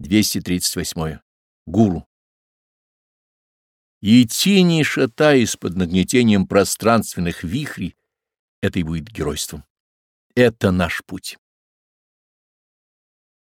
238. Гуру. Идти не шатаясь под нагнетением пространственных вихрей, это и будет геройством. Это наш путь.